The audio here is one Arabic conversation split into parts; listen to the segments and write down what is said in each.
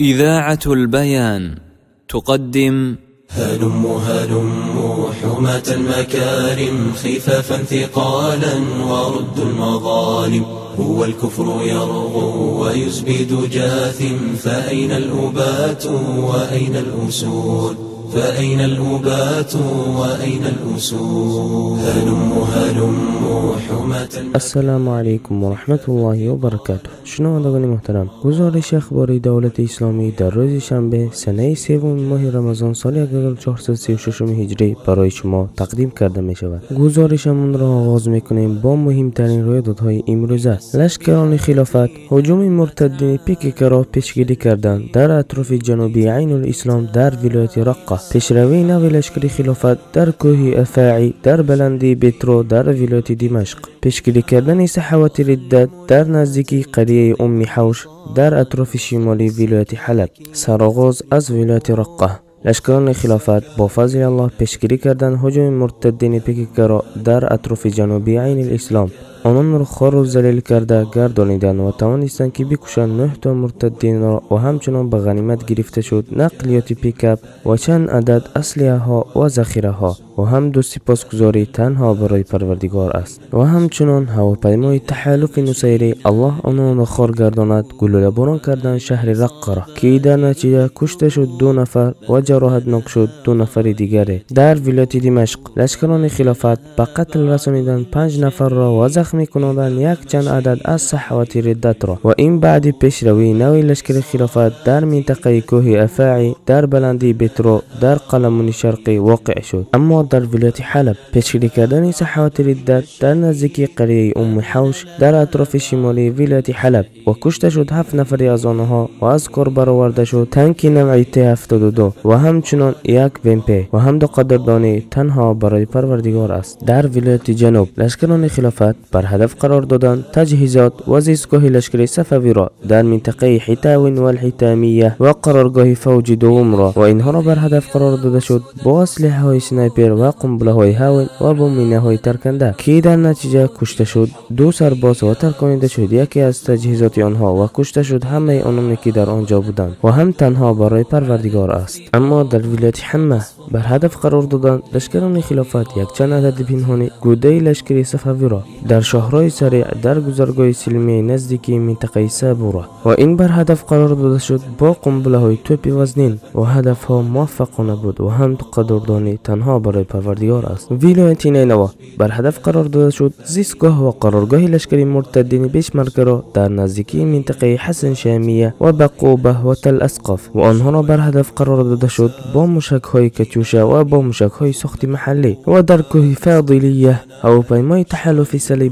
إذاعة البيان تقدم هلم هلم حماة المكارم خفافا ثقالا ورد المظالم. هو الكفر يرغو ويزبد جاثم فأين الأباة وأين الأسود؟ فأين الأباة وأين الأسود؟ هلم هلم حماة assalomu alaykum va rahmatullohi va barakatuh shunavandagani muhtaram guzarish akhboriy davlati islomiy در روز شنبه سنه سوم ماه رمضان سال 1436 هجری برای شما تقدیم کرده می شود گزارشمون را آغاز می کنیم با مهمترین رویدادهای امروزه. لشکران خلافت هجوم مرتدین پیکیک را پیشگیری کردند. در اطراف جنوبی عین الاسلام در ولایت رقه. پیشروی نو لشکری خلافت در کوه افاعی در بلندی بترو در ولایت دمشق پیشگیری کردن صحوات ردت در نزدیکی قریه ام حوش در اطراف شمالی ولایت حلب سرآغاز از ولایت رقه لشکران خلافت با فضل الله پیشگیری کردن هجوم مرتدین پیکیک را در اطراف جنوبی عین الاسلام آنان را خار و ذلیل کرده گردانیدند و توانستند که بکشند نه تا مرتدین را و همچنان به غنیمت گرفته شد نقلیات پیکاپ و چند عدد اسلحه ها و ذخیره ها و هم دو سپاسگزاری تنها برای پروردگار است و همچنان هواپیمای تحالف نصیری الله آنان را خار گرداند گلوله باران کردند شهر رقه را که در نتیجه کشته شد دو نفر و جراحتناک شد دو نفر دیگری در زخمی کنندن یک چند عدد از صحوات ردت را. و این بعد پیشروی نوی لشکر خلافت در منطقه کوه افاعی در بلندی بترو در قلمون شرقی واقع شد. اما در ولایت حلب پیشگیری کردن صحوات ردت در نزدیکی قریه ام حوش در اطراف شمالی ولایت حلب و کشته شد هفت نفری از آنها و از کار برآورده شد تانک نوعی ت 72 و همچنان یک ومپی و هم دو قدردانی تنها برای پروردگار است. در ولایت جنوب لشکران خلافت بر هدف قرار دادن تجهیزات و زیستگاه لشکر صفوی را در منطقه حتاون و الحتامیه و قرارگاه فوج دوم را. و اینها را بر هدف قرار داده شد با اسلحه های سنایپر و قنبله های هاون و بمبینه های ترکنده. که در نتیجه کشته شد؟ دو سرباز و ترکانیده شد. یکی از تجهیزات آنها و کشته شد. همه آنانی که در آنجا بودند و هم تنها برای پروردگار است. اما در ولایت حمه بر هدف قرار دادن لشکران خلافت یک چند عدد پنهانی گوده لشکری صفوی را در شهرهای سریع در گذرگاه سلمی نزدیکی منطقه سابورا و این بر هدف قرار داده شد با قنبله های توپ وزنین. و هدف ها موفقانه بود و هم قدردانی تنها برای پروردگار است. ولایت نینوا بر هدف قرار داده شد زیستگاه و قرارگاه لشکری مرتدین بیشمرکه را در نزدیکی منطقه حسن شامیه و بقوبه و تل اسقف و آنها را بر هدف قرار داده شد با مشک های کچوشه و با مشک های سخت محلی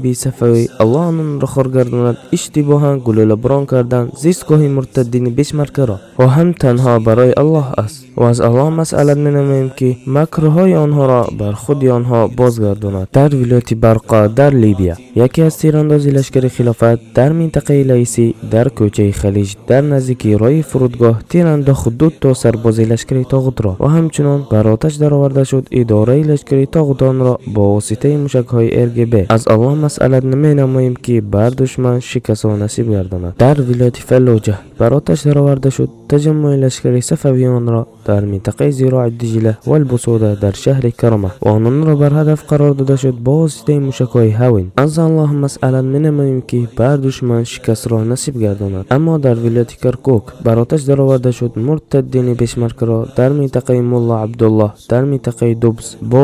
бесафавӣ аллоҳ ононро хор гардонад иштибоҳан гулӯлабурон кардан зистгоҳи муртаддини бешмаркаро ва ҳам танҳо барои аллоҳ аст. و از الله مسئلت می که مکرهای آنها را بر خود آنها بازگرداند. در ولایت برقا در لیبیا یکی از تیراندازی لشکر خلافت در منطقه لیسی در کوچه خلیج در نزدیکی رای فرودگاه تیر انداخت دو تا سرباز لشکر تاغوت را و همچنان بر آتش درآورده شد اداره لشکر تاغوتان را با واسطه مشک های ارگبه از الله مسئلت نمی نماییم که بر دشمن شکست و نصیب گرداند. در ولایت فلوجه بر آتش درآورده شد تجمع لشکر صفویان را در منطقة زراع دجله و البسوده در شهر کرمه و آنان را بر هدف قرار داده با واسطه مشکهای هاوین. از الله مسئله می که بر دشمن شکست را نصیب گرداند. اما در ولایت کرکوک بر آتش درآورده شد مرتدین پیشمرکه را در منطقه ملا عبدالله در منطقه با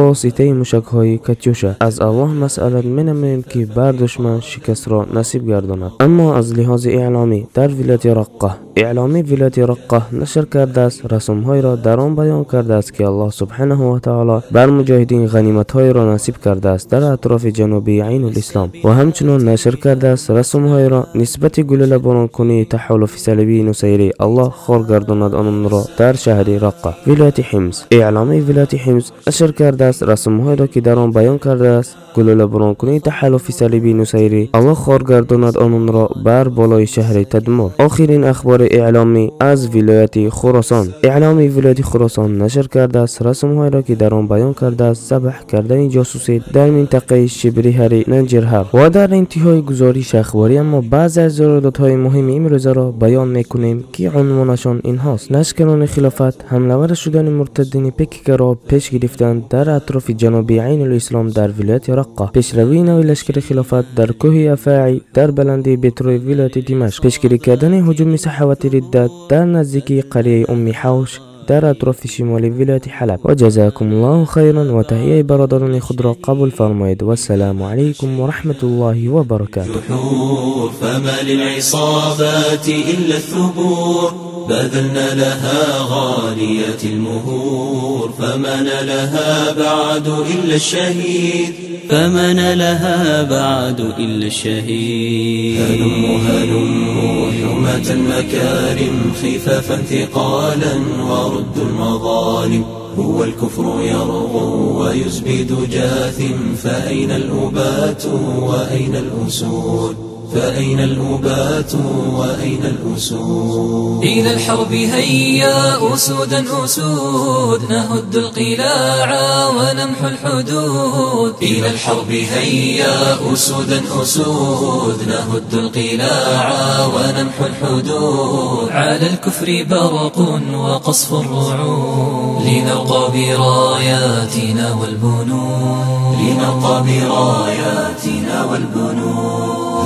واسطه مشکهای کتیوشه. از الله مسئله می که بر دشمن شکست را نصیب گرداند. اما از لحاظ اعلامی در ولایت رقه اعلامی ولایت муфаққаҳ нашр кардааст расумҳоеро дар он баён кардааст ки аллоҳ субҳанаҳу ватаоло бар муҷоҳидин ғаниматҳоеро насиб кардааст дар атрофи ҷанубии айнулислом ва ҳамчунин нашр кардааст расумҳоеро нисбати гулӯлабаронкунии таҳаллуфи салабии нусайри аллоҳ хор гардонад ононро дар шаҳри раққа вилояти ҳимс эъломи вилояти ҳимс нашр кардааст расумҳоеро ки дар он баён кардааст гулӯлабаронкунии таҳаллуфи салабии нусайри аллоҳ хор гардонад ононро бар болои шаҳри тадмур охирин ахбори эъломи аз از ولایت خراسان. اعلامی ولایت خراسان نشر کرده است. رسم را که در آن بیان کرده است. ذبح کردن جاسوسی در منطقه شبری هری ننجرهر. و در انتهای گزارش اخباری اما بعضی از های مهم امروزه را بیان می‌کنیم که عنوانشان اینهاست. نشکران خلافت حمله شدن مرتدین پکیکه را پیش گرفتند در اطراف جنوبی عین الاسلام در ولایت رقه. پیشروی نوی لشکر خلافت در کوه افاعی در بلندی بتروی ولایت دمشق پیشگیری کردن هجوم صحوت ردت در نزدیکی قریه ام حوش در اطراف شمال ولایت حلب. و جزاكم الله خيرا و تهیه برادران خود را قبول فرمایید و السلام علیکم و رحمت الله و برکاته فما للعصابات إلا الثبور. بذلنا لها غالية المهور فما لها بعد إلا الشهيد فما لها بعد إلا الشهيد. هلم هلم حماة المكارم خفافا ثقالا ورد المظالم. هو الكفر يرغو ويزبد جاثم فأين الأبات وأين الأسود فأين الأبات وأين الأسود؟ إلى الحرب هيا أسودا أسود نهد القلاع ونمحو الحدود. إلى الحرب هيا أسودا أسود نهد القلاع ونمحو الحدود. على الكفر برق وقصف الرعود. لنرقى براياتنا والبنود. لنرقى براياتنا والبنود.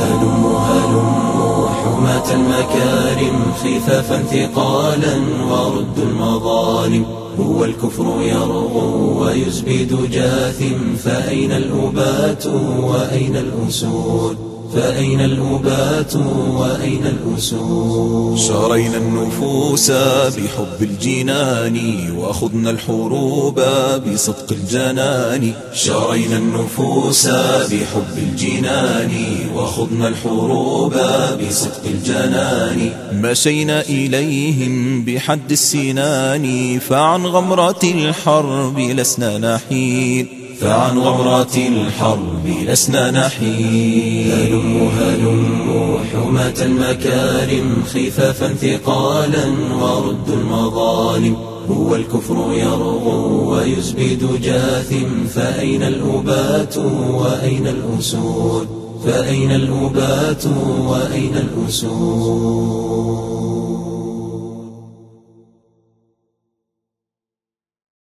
هلم هلم حماة المكارم خفافا ثقالا ورد المظالم. هو الكفر يرغو ويزبد جاثم فأين الأبات وأين الأسود؟ فأين الأبات وأين الأسود شرينا النفوس بحب الجنان وأخذنا الحروب بصدق الجنان. شرينا النفوس بحب الجنان وأخذنا الحروب بصدق الجنان. مشينا إليهم بحد السنان فعن غمرة الحرب لسنا نحيد فعن غمرات الحرب لسنا نحيد هلم هلم حماة المكارم خفافا ثقالا ورد المظالم. هو الكفر يرغو ويزبد جاثم فأين الأبات وأين الأسود؟ فأين الأبات وأين الأسود؟